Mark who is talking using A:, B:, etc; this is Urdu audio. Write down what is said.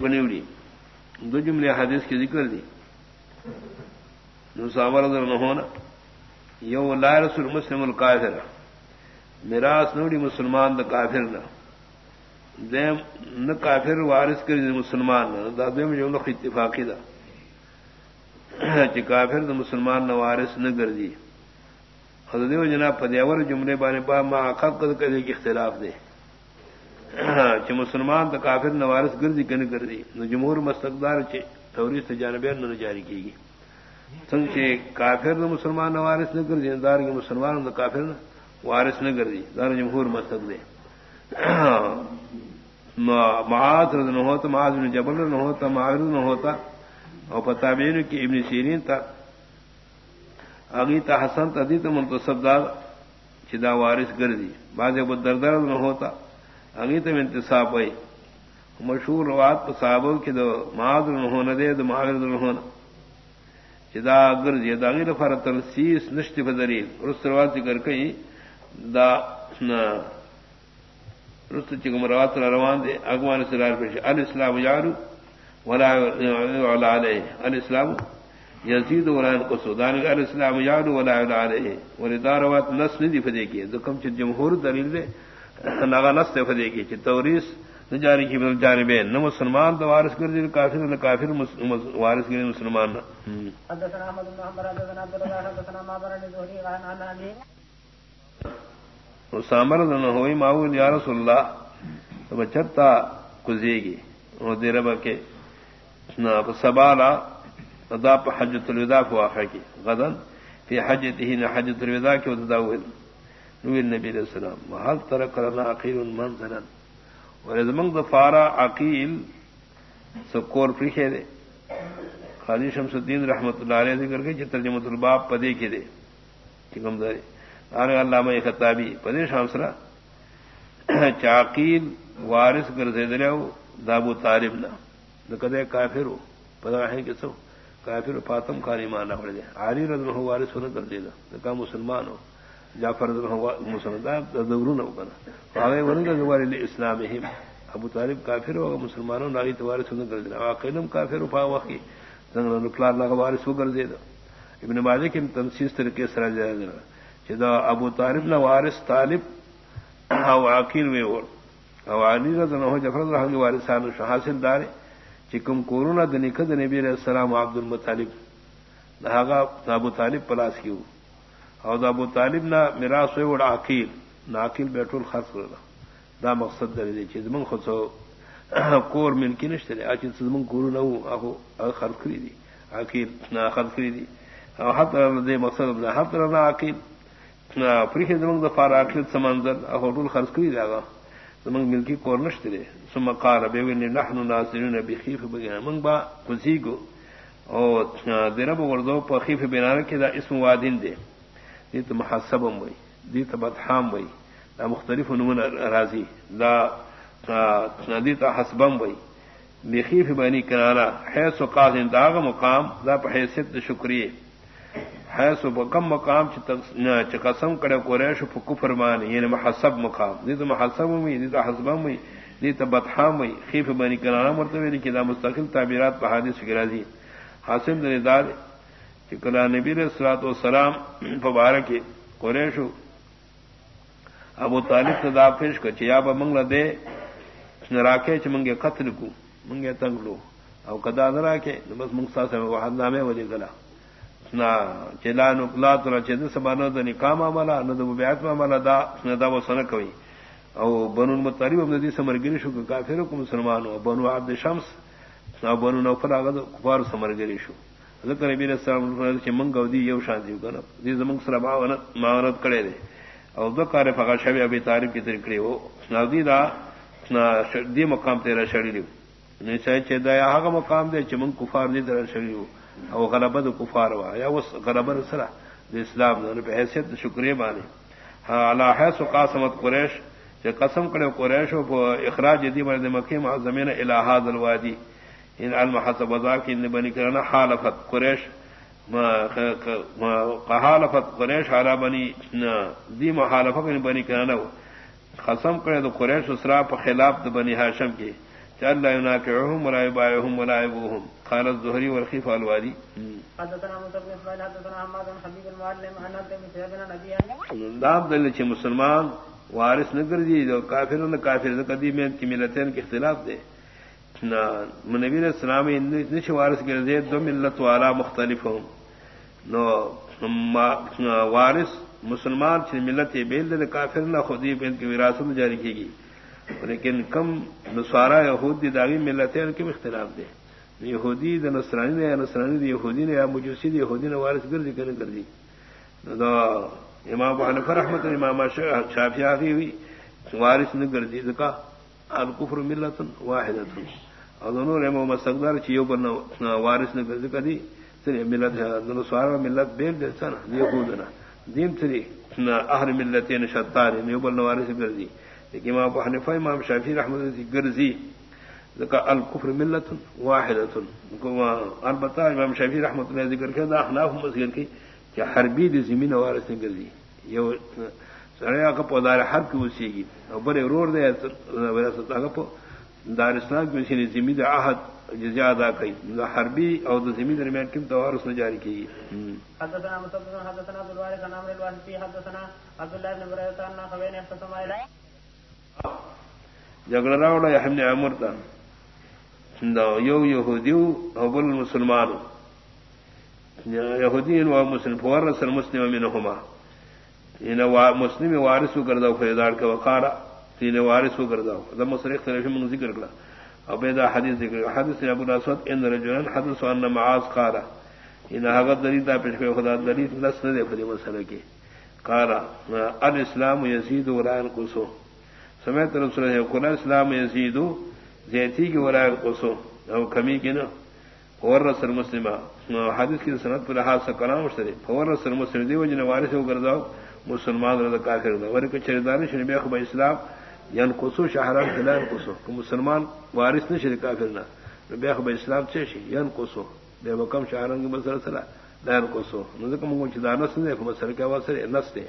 A: بنیوڑی دو جملے حدیث کی ذکر دی نسامر نہ ہونا یو لا رسول مسلم القافر میراث نوڑی مسلمان دا کافر نہ دیم نہ کافر وارث کر مسلمان. نہ دا دیم جو لوگ اتفاقی دا. چی کافر دا مسلمان نہ وارث نہ گردی حضرت جناب پدیور جملے بانے با ما خط کرے کی اختلاف دے چ مسلمان تو کافر نوارس گردی کن کر دی نہ جمہور مستقدار چ توریس جانبین نہ جاری کی گی سنگ چ کافر نہ مسلمان نوارس نہ کر دی دار کے مسلمان نہ کافر نہ وارث نہ کر دی دار جمہور مستق دے. معاذ نہ ہوتا، معاذ بن جبل نہ ہوتا معاذ نہ ہوتا اور پتا بین کی ابن سیرین تا، اگی تا حسن تدی تو منتصب دار چدا وارث گردی. بعض ابو دردر نہ ہوتا اگی تم انتصاب ہوئی۔ مشہور روات صحابوں کی دو معذر ہونا دے، دو معذر ہونا جدا گر جدا غیر فرت السیس نشت فدری رست روات ذکر کئی۔ دا رست چکم روات روان دے۔ اگوان سرار پیش الاسلام یارو، ولا علا علیہ۔ الاسلام یزید ولا انقصو دانگا الاسلام یارو، ولا علا علیہ۔ وردار روات نس ندی فدے کی دکم چھ جمہور دلیل دے۔ ناغا نس فدے کی توریس نہ جاری کی بدل جانبے نہ مسلمان وارث کر کافر نہ کافر وارث مسلمان نہ حدثنا احمد بن محمد حدثنا عبد الله حدثنا ما بن الزهري قال عن ابي وسامر نہ ہوئی ماو یا رسول اللہ تو بچتا کزے گی۔ سبالا ادا حجت الوداع کو واقع کی۔ غدن فی حجته نہ حجت الوداع کی وداول نبی نبی علیہ السلام. محل تر کرنا عقیل منزلا. ورزمنگ دفارا عقیل سکور پریشے دے. خالی شمس الدین رحمت اللہ علیہ ذکر کے چتر جمت الباب پدے کے دے. چکم دارے آنے علامہ خطابی، پدے شامسرا چاقیل وارث گرزے دلے دابو طالب نہ کدے کافر ہو. پتا ہے کہ سو کافر فاطم خانی مانا پڑ دے. علی رضن ہو وارث ہونا کر دے گا کہا مسلمان ہو. جعفر اسلام ابو طالب کافر ہوگا مسلمانوں ناگی تمہارے سن کر دینا واقعی کافر پا وقی نکلار نہ وارث ہو کر دے دا ابن مالک ان تنسیز طریقے سرا جائے دینا چدا ابو طالب نہ وارث، طالب او عقیل میں اور او علی رضا نہ ہو جفر رحم وارثان حاصل دار چکم کورونا دنکد نبی علیہ السلام عبد المطالب نہ ابو طالب پلاس کیوں اور دا ابو طالب نہ میرا سوئے وڑا عقیل. نہ عقیل بیٹھول خرچ کرنا دا مقصد در دے چیز من خود سو کور مل کی نشتے دے آچی سزمن کورو نہ ہوں آخو خرچ کری دی عقیل نہ خرچ کری دی اور ہر طرح دے مقصد ہر طرح نہ عقیل پریخ زمن دفار عقیل سمنظر آخو ٹول خرچ کری دے آگا زمن مل کی کور نشتے دے ثم قال بے ون نحن ناصرون بخیف بگنا من با کسی کو اور دیرب وردو پر خیف بنا دا اسم وادین دے دیت محسبم وئی دیت بدحام وئی دا مختلف نمون راضی دا دیت حسبم وئی لخیف بنی کنانا حیث و قاضن داغ مقام، دا پا حیثیت شکریہ. حیث و بکم مقام چی قسم کڑے قریش پا کفر مانی یعنی محسب مقام. دیت محسبم وئی دیت حسبم وئی دیت بدحام وئی خیف بنی کنانا مرتبہ یعنی لیکن دا مستقل تعبیرات پا حادث فکر حاصل دنی دار کلا نبی سلاد و سلام مبارک قریشو ابو طالب سے دا پیش کر چیا با منگل دے راکے چ منگے قتل کو، منگے تنگ لو۔ او کدا نہ راکے بس منگسا سے وہ حد نامے ولی گلا نا چلا نو کلا تو چد سبانو د نکام عملا نہ د بیعت عملا دا نہ دا و سن کوي او بنو المطلب ابن دی سمرګری شو کافر کو مسلمانو بنو عبد شمس او بنو نوفل هغه کفار سمرګری شو۔ ذکر نبی علیہ السلام چې منګ او دی یو شان دی کنه. دې زمنګ سره معاونت معاونت کړي دي او ذکر فقہ شبی ابي طالب کی طرف کړي وو. نادی دا دې مقام ته را شړی دی نه چې چې دا هغه مقام دی چې من کفار دي در شړی وو. او غلبه د کفار وا یا وس غلبه سره؟ د اسلام. نه په حیثیت شکرې باندې. علا حیث قاسمت قریش، چې قسم کړو قریش او اخراج دې باندې مکه معظمینه الہ الوادی. ان المحسب ذاك ان بني كرنا حالفت قريش ما حالفت قريش على بني دي مخالفه ان بني كرنا قسم کرے تو قریش اسرا خلاف د بني هاشم کې چل لا يناكعهم ولا يبايعهم ولا يبوهم قال الزهري والخيف الوالي
B: حدثنا مصطفى اسماعيل حدثنا حماد بن حبيب المعلم عن عبد بن سيدنا نبي
A: داب دل چھ مسلمان وارث نہ کر دی جو کافر نہ کافر قدیم کی ملتین کے اختلاف دے. نبی السلام نش وارث کر دے دو ملت والا مختلف ہوں۔ نو وارث مسلمان چھ ملت بیل دے، کافر نہ خودی بین کی وراثت جاری کی گئی لیکن کم نسوارا یہود دی داغی ملت ہے، ان کے اختلاف دے۔ یہودی د نسرانی نے یا نسرانی دی یہودی نے یا مجوسی دی یہودی نے وارث گردی کرنے کر دی۔ دا امام حنیفہ رحمت امام شافعی آگی ہوئی، وارث نے گردی دکا۔ الکفر ملت واحدت اور دونوں رحمہ چیو بننا وارث نے گردی کر دی سری ملت ہے نسوارا ملت بیل دے سنا یہود نا دیم سری اہل ملتین شتار نیو بلنا وارث گردی لیکن امام ابو حنیفہ امام شافعی رحمۃ اللہ گرزی ذکا الکفر ملت واحدۃ البتہ امام شافعی رحمۃ اللہ ذکر کیا احناف مسئلہ کی کہ حربی دی زمین وارث نے گرزی یہ سڑیا کا پودار حرب کی وسی گی اور بڑے رور دے وراثت کا پو دار اسلام کی وسی زمین عہد جزیہ ادا کی حربی اور زمین درمیان کم نے جاری کی۔
B: حدثنا مصطفى حدثنا عبد الوارث عن عمرو الواسطي حدثنا عبد الله بن بريدة عن خوين اختصم الى
A: جگڑ راوڑا یا ہم نے امر تھا یو یہودیو او بل مسلمان۔ یہودین و مسلم فورسل مسلم منہما۔ ان مسلم وارث کرداو فیدار کا وقارا تین وارث کرداو دا مسرق طرف من ذکر کلا ابیدا حدیث ذکر حدیث ابو الاسود، ان رجلن حدث ان معاذ قال ان هغه دلیل پیش کړو خدا دلیل نس نه دی په دې مسله کې قال الاسلام يزيد ولا ينقص سمیت رسول ہے قرآن اسلام یزیدو زیتی کی ورائے قصو او کمی کی نا۔ فور رسل مسلمہ حدیث کی سنت پر لحاظ سے کلام اشتری فور رسل مسلم دی وجن وارث ہو۔ گرداؤ مسلمان رضا کافر دا ورک چردان شنبی اخو با اسلام یعنی قصو شہران خلال قصو کہ مسلمان وارث نشر شرکا نا بے خب با اسلام چیشی یعنی قصو بے وکم شہران کی مسئلہ سلا لین قصو نظر کم انگو چدانس نے مسئلہ کیا واسر نس دے